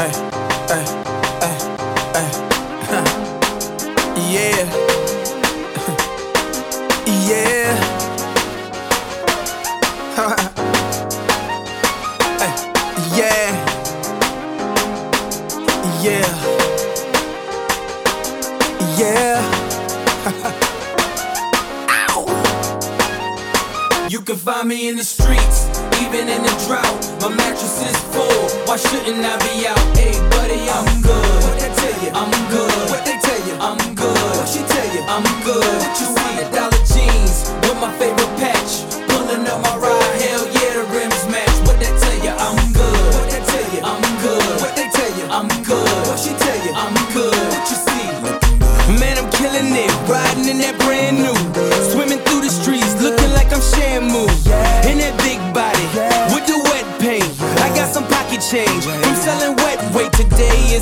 Yeah. Yeah. Yeah. Yeah. Yeah. You can find me in the streets, even in the drought. My mattress is full. Why shouldn't I be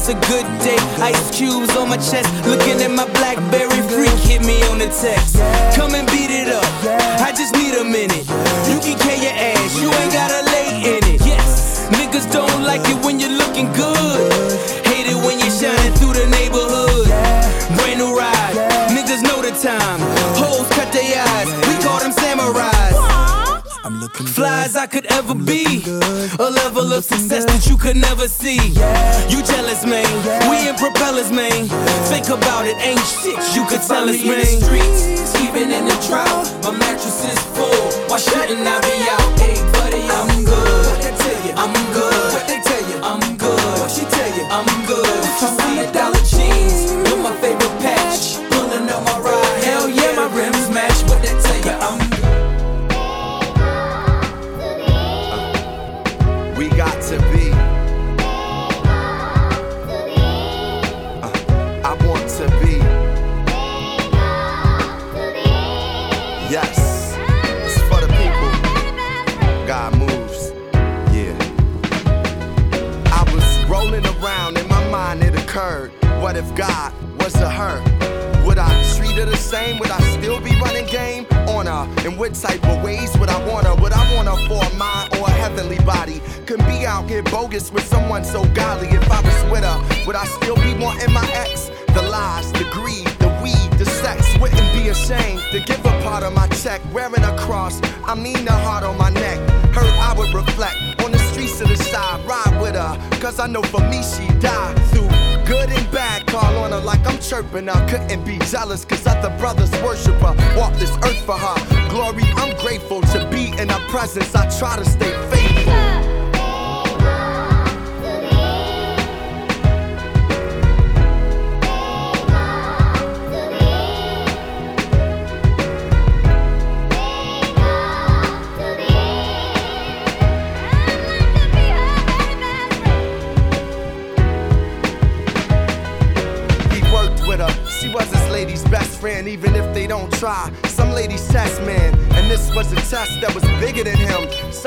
A good day. Ice cubes on my chest, looking at my Blackberry freak. Hit me on the text. Of success that you could never see. You jealous, man. We in propellers, man. Think about it, ain't shit you could tell us, man. In the streets, even in the drought, my mattress is full. Why shouldn't I be out? Hey, buddy, I'm good. What they tell you? I'm good. What they tell you? I'm good. What she tell you? I'm good. You see a dollar occurred. What if God was a her? Would I treat her the same? Would I still be running game on her? In what type of ways would I want her? Would I want her for a mind or a heavenly body? Could be out here bogus with someone so godly. If I was with her, would I still be wanting my ex? The lies, the greed, the weed, the sex. Wouldn't be ashamed to give a part of my check. Wearing a cross, I mean the heart on my neck. Her, I would reflect on the streets of the side. Ride with her, cause I know for me she died through good and bad. Call on her like I'm chirping her. Couldn't be jealous, cause other brothers worship her. Walk this earth for her. Glory, I'm grateful to be in her presence. I try to stay faithful.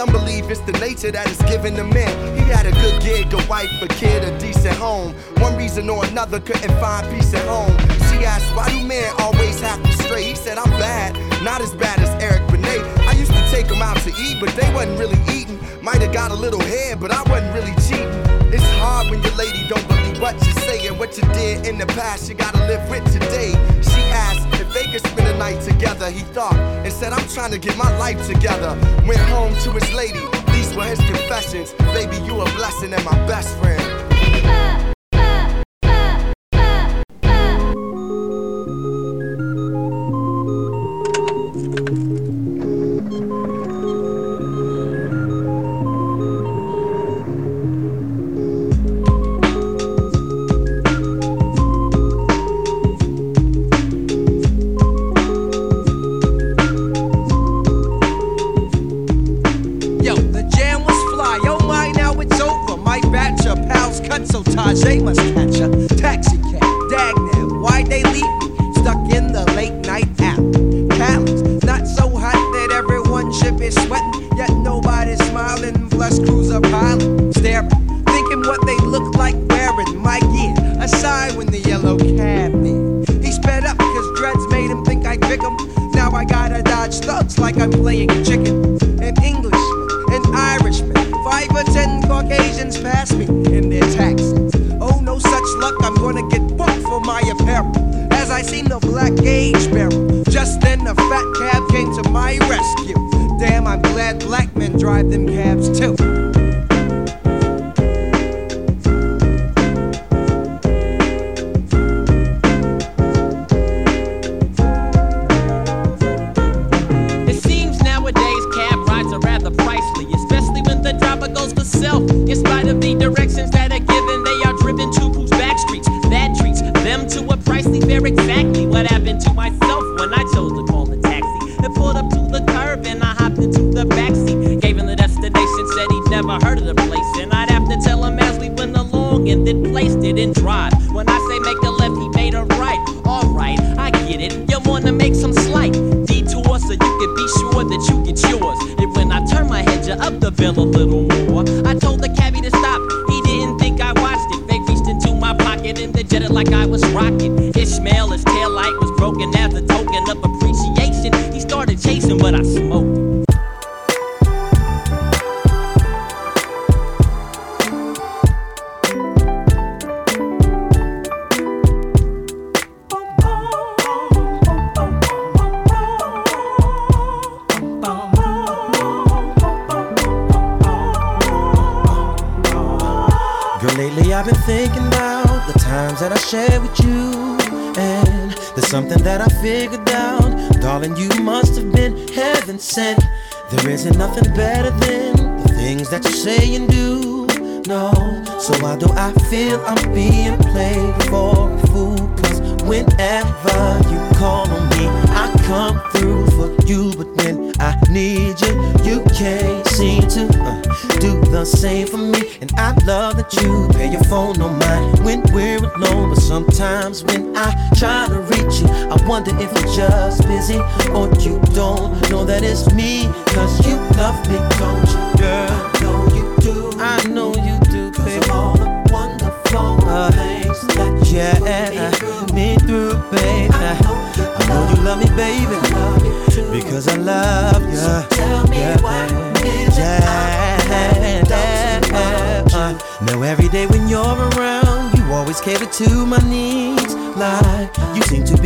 Some believe it's the nature that is given to men. He had a good gig, a wife, a kid, a decent home. One reason or another couldn't find peace at home. She asked, Why do men always have to stray? He said, I'm bad, not as bad as Eric Benet. I used to take them out to eat, but they wasn't really eating. Might have got a little head, but I wasn't really cheating. It's hard when your lady don't believe what you did in the past. You gotta live with today. She asked if they could spend a night together. He thought and said, I'm trying to get my life together. Went home to his lady. These were his confessions. Baby, you a blessing and my best friend. Yo, Must taxi cab. Dag now, why'd they leave me stuck in the late night app? Callous, not so hot that everyone should be sweating, yet nobody's smiling. Plus, cruiser pilot staring, thinking what they look like wearing my gear. A sign when the yellow cab near. He sped up because dreads made him think I'd pick him. Now I gotta dodge thugs like I'm playing chicken. An Englishman, an Irishman, five or ten Caucasians pass me in their taxis much luck, I'm gonna get booked for my apparel. As I seen the black gauge barrel, just then a fat cab came to my rescue. Damn, I'm glad black men drive them cabs too. did it like I was rocking. Ishmael, his taillight was broken as a token of appreciation. He started chasing, but I smoked. that I share with you. And there's something that I figured out. Darling, you must have been heaven sent. There isn't nothing better than the things that you say and do. No, so why do I feel I'm being played for a fool? Cause whenever you call on me, I come through for you. But when I need you, you can't seem to uh, do the same for me love that you pay your phone no mind when we're alone. But sometimes when I try to reach you, I wonder if you're just busy or you don't know that it's me. Cause you love me, don't you, girl? I know you do. I know you do, Cause baby. all the wonderful uh, things that you yeah, put me through, me through baby. I know you, I know you love me, baby. I love you too. Because I love you. So tell me yeah, why is yeah, it Know every day when you're around, you always cater to my needs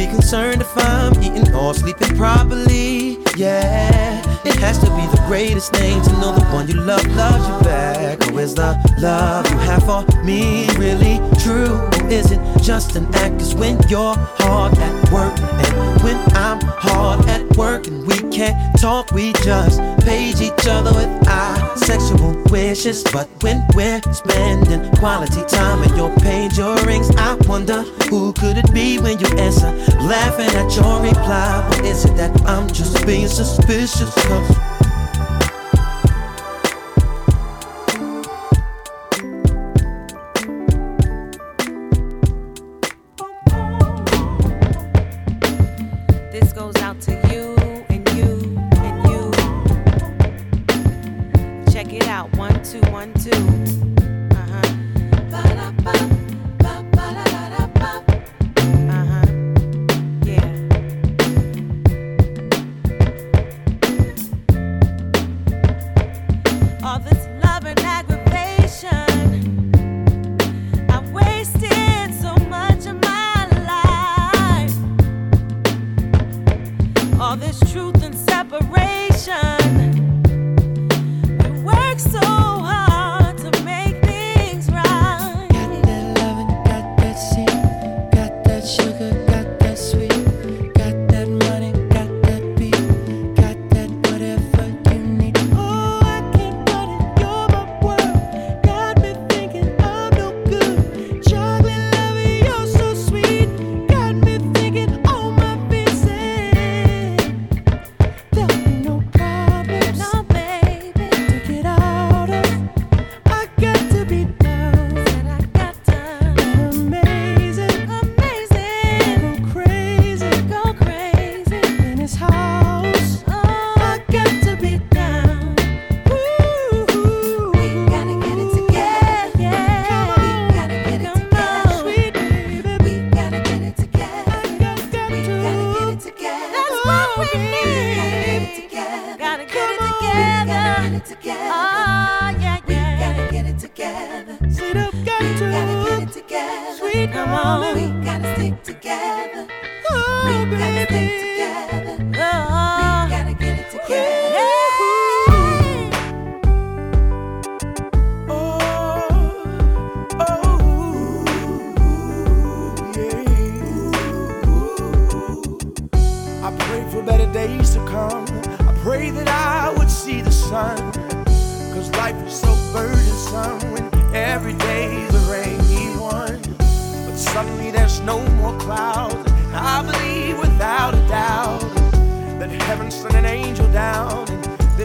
be concerned if I'm eating or sleeping properly. Yeah, it has to be the greatest thing to know the one you love loves you back. Oh, is the love you have for me really true? Is it just an act? Cause when you're hard at work and when I'm hard at work and we can't talk, we just page each other with our sexual wishes. But when we're spending quality time and your page, your rings, I wonder who could it be when you answer? Laughing at your reply, but is it that I'm just being suspicious? Cause Check it out, one, two, one, two. Oh, yeah, yeah. We gotta get it together. We gotta get it together. Sweet Come on, we gotta stick together. Oh, we baby. gotta stick together.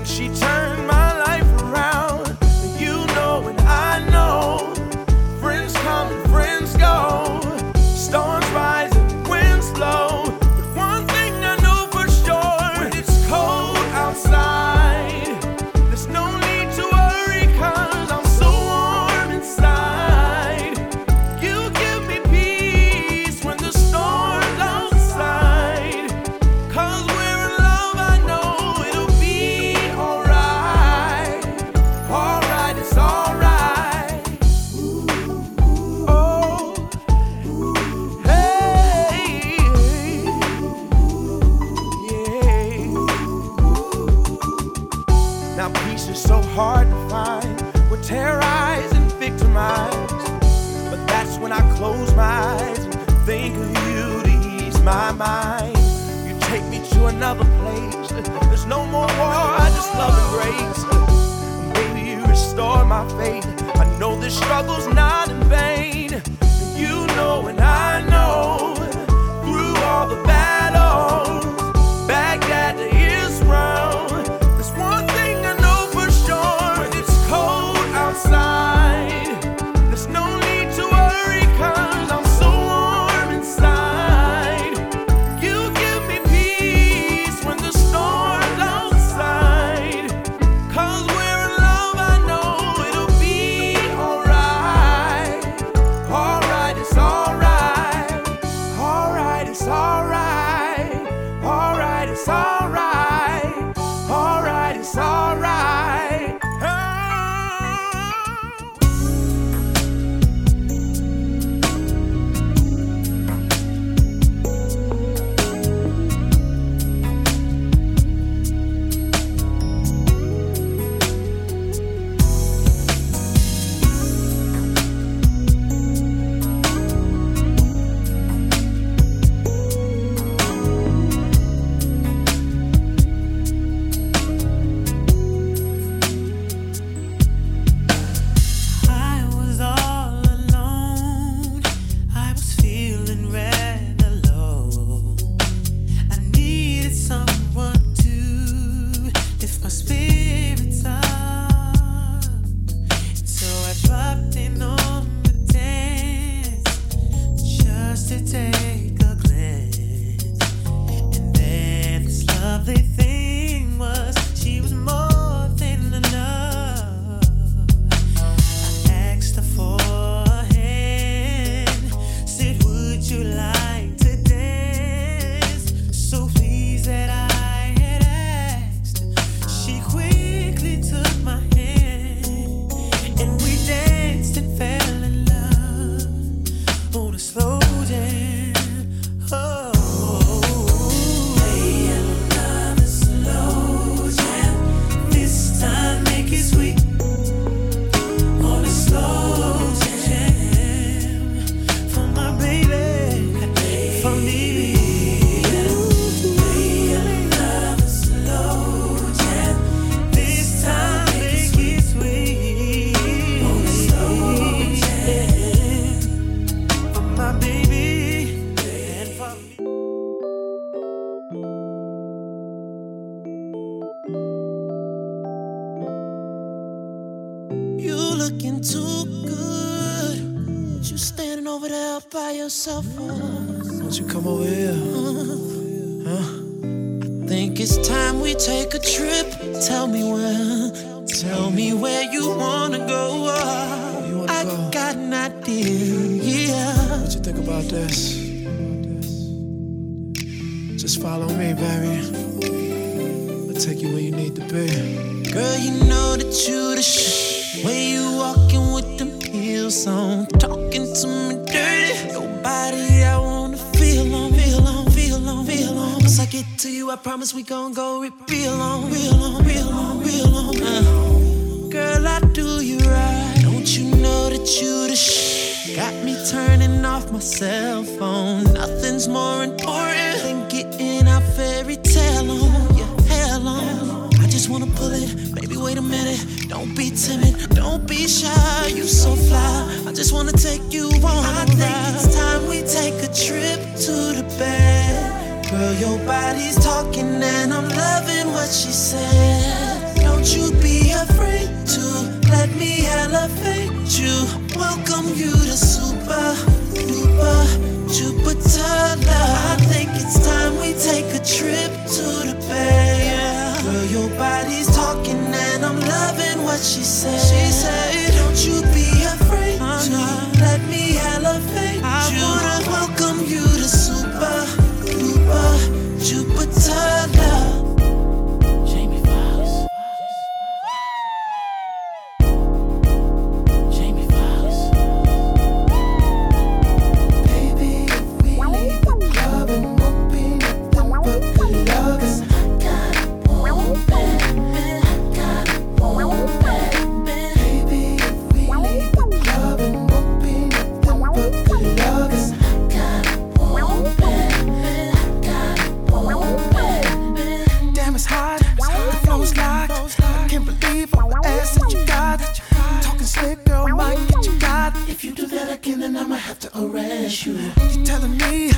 she turned hard to find. We're terrorized and victimized. But that's when I close my eyes and think of you to ease my mind. You take me to another place. There's no more war, just love and grace. Baby, you restore my faith. I know this struggle's not in vain. You know, and I. looking too good. But you standing over there by yourself. Won't you come over here? Huh? I think it's time we take a trip. Tell me where. Tell me where you wanna go. Uh. Wanna I go? got an idea. Yeah. What you think about this? Just follow me, baby. I'll take you where you need to be. Girl, you know that you the sh- you radio song, talking to me dirty. Your body, I wanna feel on, feel on, feel on, feel on. Once I get to you, I promise we gon' go real on, real on, real on, real on. Uh. Girl, I do you right. Don't you know that you the shit? Got me turning off my cell phone. Nothing's more important Don't be timid. Don't be shy. You so fly. I just wanna take you on. I think it's time we take a trip to the bed. Girl, your body's talking and I'm loving what she said. Don't you be afraid to let me elevate you. Welcome you to super, super, Jupiter love. I think it's time we take a trip to the bay. What she said. She said, Don't you be believe all the ass that you got. Talking slick, girl, might get you got. If you do that again, then I'ma have to arrest you. You telling me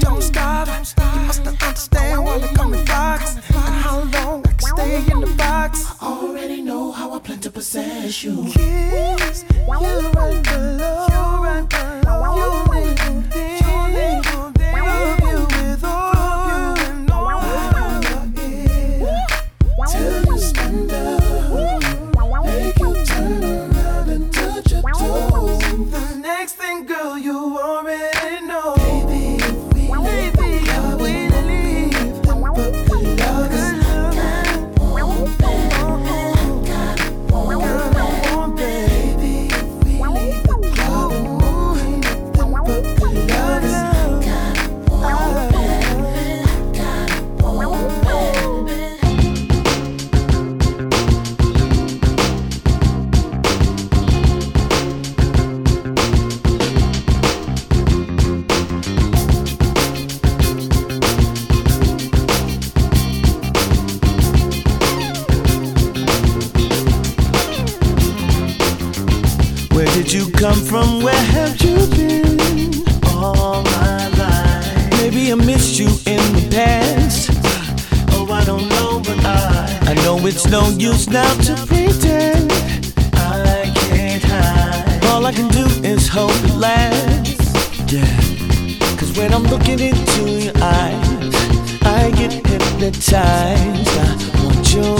don't stop. You must not understand why they call me Fox and how long I can stay in the box. Already know how I plan to possess you. Kiss you right below. You right below. You legal thing. It's no use now to pretend. I can't hide. All I can do is hope it lasts. Yeah. Cause when I'm looking into your eyes, I get hypnotized. I want you.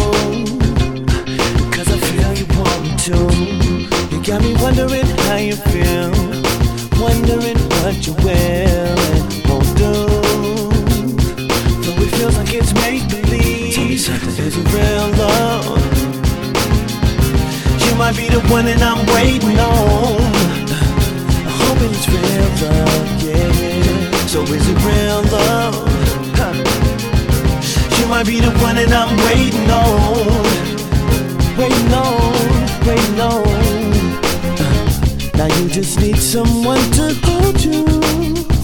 Cause I feel you want me to. You got me wondering how you feel. Wondering what you will and won't do. Though it feels like it's make Is it real love? You might be the one that I'm waiting on. I'm hoping it's real love, yeah. So is it real love? You might be the one that I'm waiting on. Waiting on, waiting on. Now you just need someone to hold you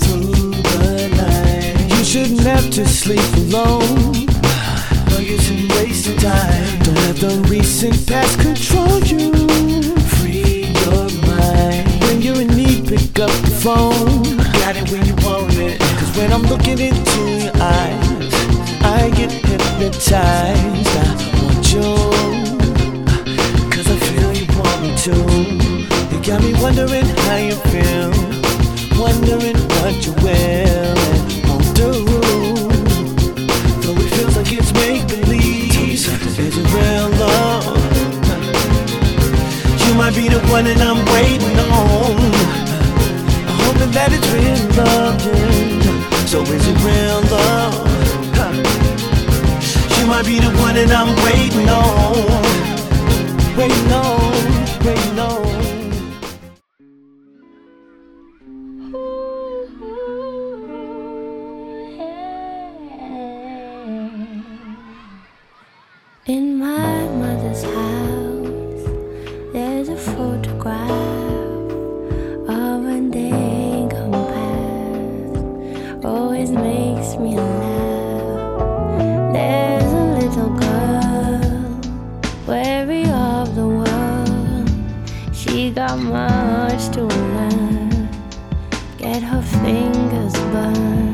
through the night. You shouldn't have to sleep alone. Waste your time. Don't let the recent past control you. Free your mind. When you're in need, pick up the phone. Got it when you want it. Cause when I'm looking into your eyes, I get hypnotized. I want you. Uh, Cause I feel you want me to. You got me wondering how you feel. Wondering what you will and won't do. Though it feels like it's make be the one that I'm waiting on. Hoping that it's real love. yeah. So is it real love? You might be the one that I'm waiting on. Waiting on, waiting on. of the world. She got much to learn. Get her fingers burned.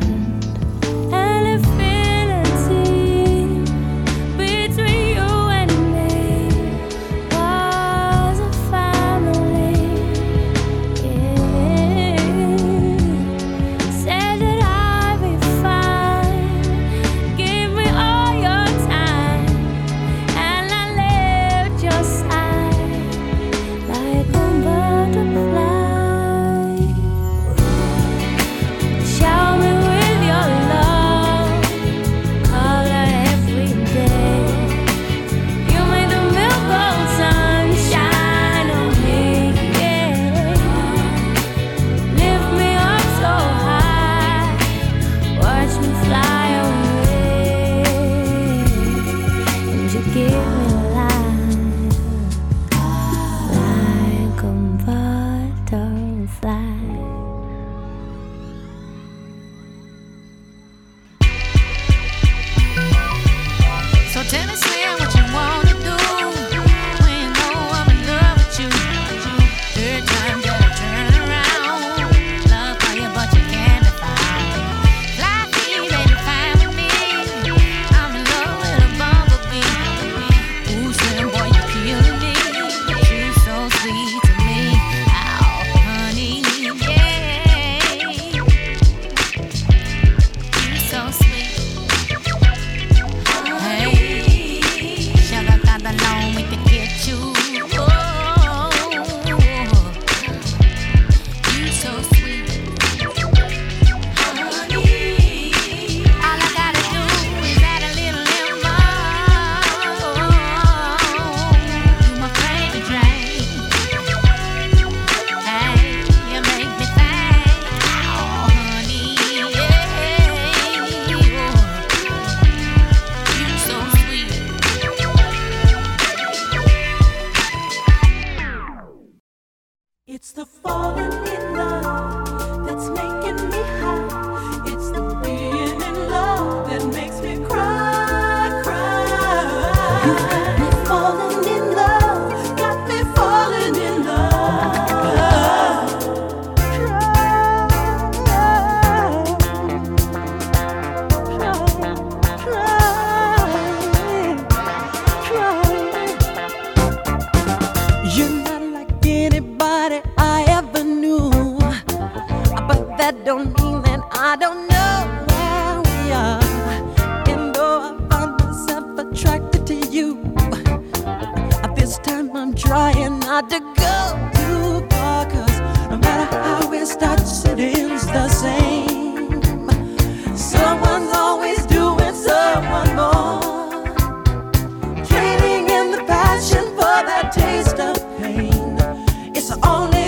It's the falling in Trying not to go too far, cause no matter how it starts, it ends the same. Someone's always doing someone more. Trading in the passion for that taste of pain. It's the only